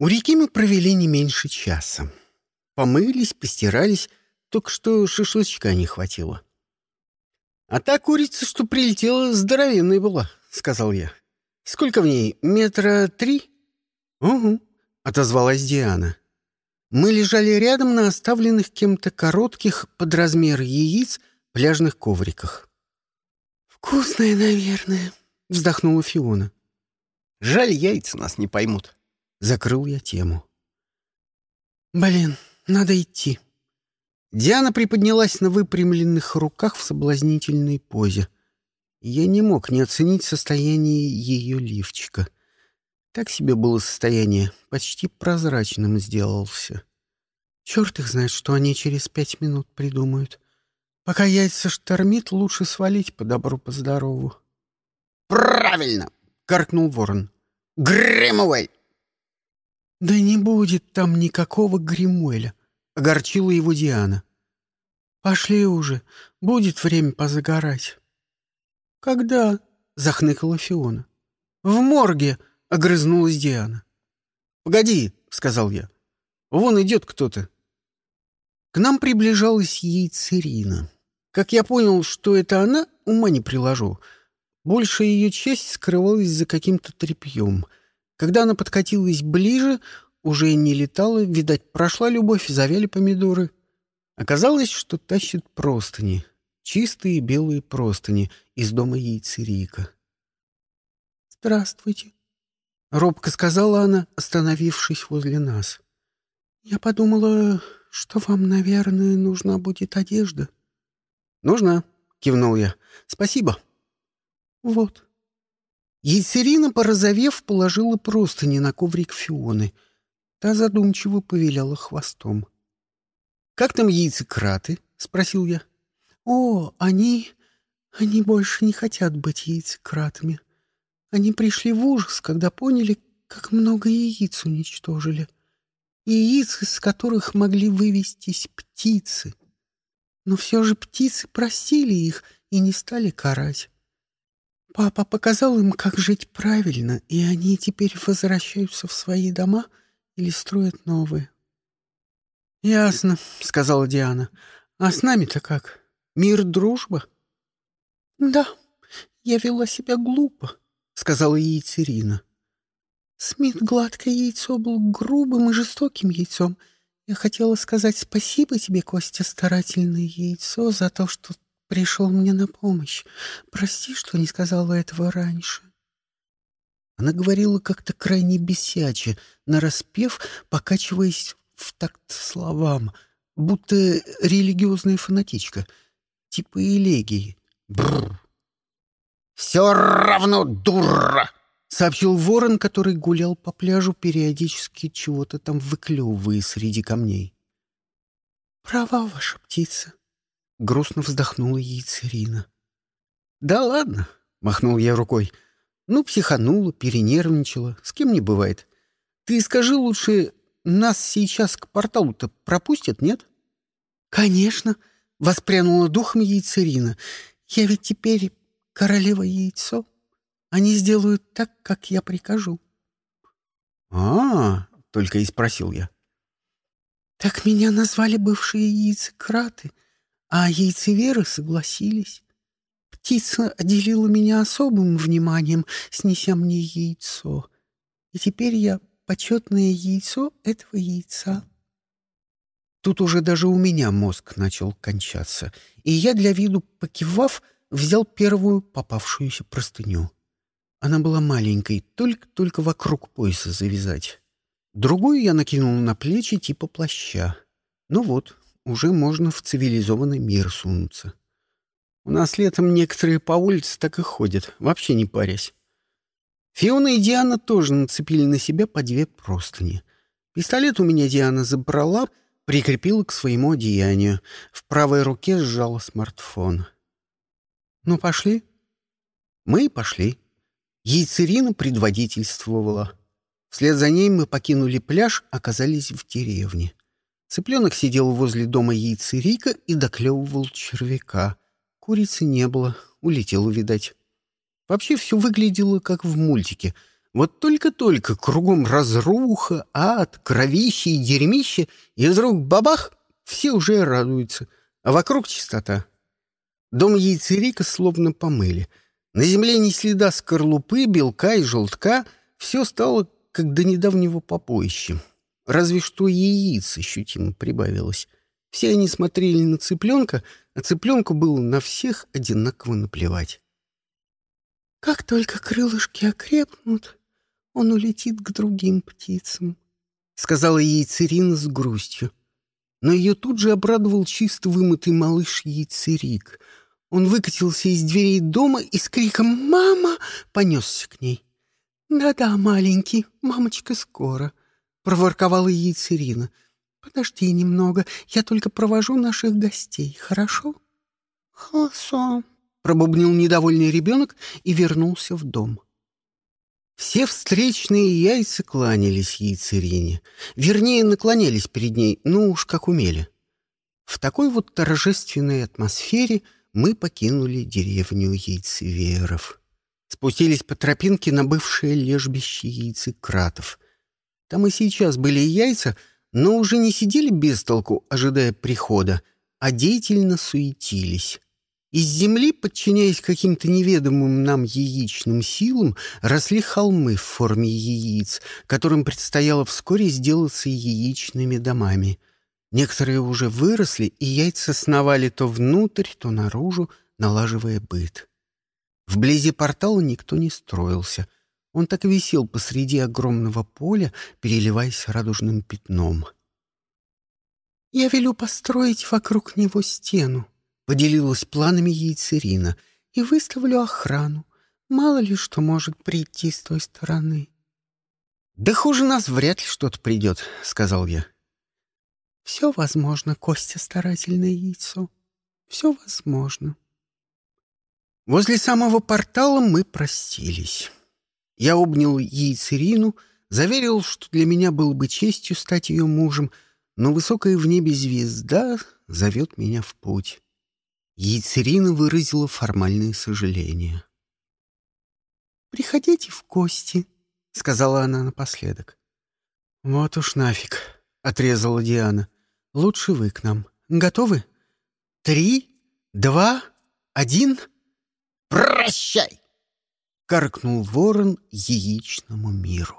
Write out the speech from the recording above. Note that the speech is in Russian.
У реки мы провели не меньше часа. Помылись, постирались, только что шашлычка не хватило. «А та курица, что прилетела, здоровенная была», — сказал я. «Сколько в ней? Метра три?» «Угу», — отозвалась Диана. Мы лежали рядом на оставленных кем-то коротких под размер яиц пляжных ковриках. «Вкусная, наверное», — вздохнула Фиона. «Жаль, яйца нас не поймут». Закрыл я тему. «Блин, надо идти». Диана приподнялась на выпрямленных руках в соблазнительной позе. Я не мог не оценить состояние ее лифчика — так себе было состояние, почти прозрачным сделался. Черт их знает, что они через пять минут придумают. Пока яйца штормит, лучше свалить по добру, по здорову. «Правильно!» — каркнул ворон. «Гримуэль!» «Да не будет там никакого Гримуэля», — огорчила его Диана. «Пошли уже, будет время позагорать». «Когда?» — захныкала Фиона. «В морге!» — огрызнулась Диана. «Погоди», — сказал я. «Вон идет кто-то». К нам приближалась яйцерина. Как я понял, что это она, ума не приложу. Больше ее часть скрывалась за каким-то тряпьем. Когда она подкатилась ближе, уже не летала, видать, прошла любовь, завяли помидоры. Оказалось, что тащит простыни. Чистые белые простыни из дома яйцерика. «Здравствуйте», — робко сказала она, остановившись возле нас. «Я подумала, что вам, наверное, нужна будет одежда». «Нужна», — кивнул я. «Спасибо». «Вот». Яйцерина, порозовев, положила простыни на коврик Фионы. Та задумчиво повиляла хвостом. «Как там яйцекраты?» — спросил я. «О, они... они больше не хотят быть яйцекратами», они пришли в ужас, когда поняли, как много яиц уничтожили. Яиц, из которых могли вывестись птицы. Но все же птицы простили их и не стали карать. Папа показал им, как жить правильно, и они теперь возвращаются в свои дома или строят новые. «Ясно», — сказала Диана. «А с нами-то как? Мир, дружба?» «Да, я вела себя глупо сказала яйцерина. Смит гладкое яйцо был грубым и жестоким яйцом. Я хотела сказать спасибо тебе, Костя, старательное яйцо, за то, что пришел мне на помощь. Прости, что не сказала этого раньше. Она говорила как-то крайне бесяче, нараспев, покачиваясь в такт словам, будто религиозная фанатичка, типа элегии. Бррр. «Все равно дура!» — сообщил ворон, который гулял по пляжу, периодически чего-то там выклевывая среди камней. «Права ваша птица!» — грустно вздохнула яйцерина. «Да ладно!» — махнул я рукой. «Ну, психанула, перенервничала. С кем не бывает. Ты скажи лучше, нас сейчас к порталу-то пропустят, нет?» «Конечно!» — воспрянула духом яйцерина. «Я ведь теперь королева яйцо. Они сделают так, как я прикажу. А, -а, -а только и спросил я. Так меня назвали бывшие яйцекраты, а яйцеверы согласились. Птица отделила меня особым вниманием, снеся мне яйцо. И теперь я почетное яйцо этого яйца. Тут уже даже у меня мозг начал кончаться, и я, для виду покивав, взял первую попавшуюся простыню. Она была маленькой, только-только вокруг пояса завязать. Другую я накинул на плечи типа плаща. Ну вот, уже можно в цивилизованный мир сунуться. У нас летом некоторые по улице так и ходят, вообще не парясь. Фиона и Диана тоже нацепили на себя по две простыни. Пистолет у меня Диана забрала, прикрепила к своему одеянию. В правой руке сжала смартфон. «Ну, пошли?» Мы пошли. Яйцерина предводительствовала. Вслед за ней мы покинули пляж, оказались в деревне. Цыпленок сидел возле дома яйцерика и доклевывал червяка. Курицы не было, улетела, видать. Вообще все выглядело, как в мультике. Вот только-только кругом разруха, ад, кровище и дерьмище, и вдруг бабах, все уже радуются, а вокруг чистота. Дом яйцерика словно помыли. На земле ни следа скорлупы, белка и желтка, все стало как до недавнего попоища. Разве что яиц ощутимо прибавилось. Все они смотрели на цыпленка, а цыпленку было на всех одинаково наплевать. «Как только крылышки окрепнут, он улетит к другим птицам», — сказала яйцерина с грустью. Но ее тут же обрадовал чисто вымытый малыш яйцерик. Он выкатился из дверей дома и с криком «Мама!» понесся к ней. «Да-да, маленький, мамочка скоро», — проворковала яйцерина. «Подожди немного, я только провожу наших гостей, хорошо?» «Хорошо», — пробубнил недовольный ребенок и вернулся в дом. Все встречные яйца кланялись яйцерине. Вернее, наклонялись перед ней, ну уж как умели. В такой вот торжественной атмосфере мы покинули деревню яйцеверов. Спустились по тропинке на бывшее лежбище яйцекратов. Там и сейчас были яйца, но уже не сидели без толку, ожидая прихода, а деятельно суетились. Из земли, подчиняясь каким-то неведомым нам яичным силам, росли холмы в форме яиц, которым предстояло вскоре сделаться яичными домами. Некоторые уже выросли, и яйца сновали то внутрь, то наружу, налаживая быт. Вблизи портала никто не строился. Он так висел посреди огромного поля, переливаясь радужным пятном. «Я велю построить вокруг него стену», Поделилась планами яйцерина. «И выставлю охрану. Мало ли что может прийти с той стороны». «Да хуже нас вряд ли что-то придет», — сказал я. «Все возможно, Костя старательное яйцо. Все возможно». Возле самого портала мы простились. Я обнял яйцерину, заверил, что для меня было бы честью стать ее мужем, но высокая в небе звезда зовет меня в путь. Яйцерина выразила формальное сожаление. «Приходите в гости», — сказала она напоследок. «Вот уж нафиг», — отрезала Диана. «Лучше вы к нам. Готовы? Три, два, один...» «Прощай!» — каркнул ворон яичному миру.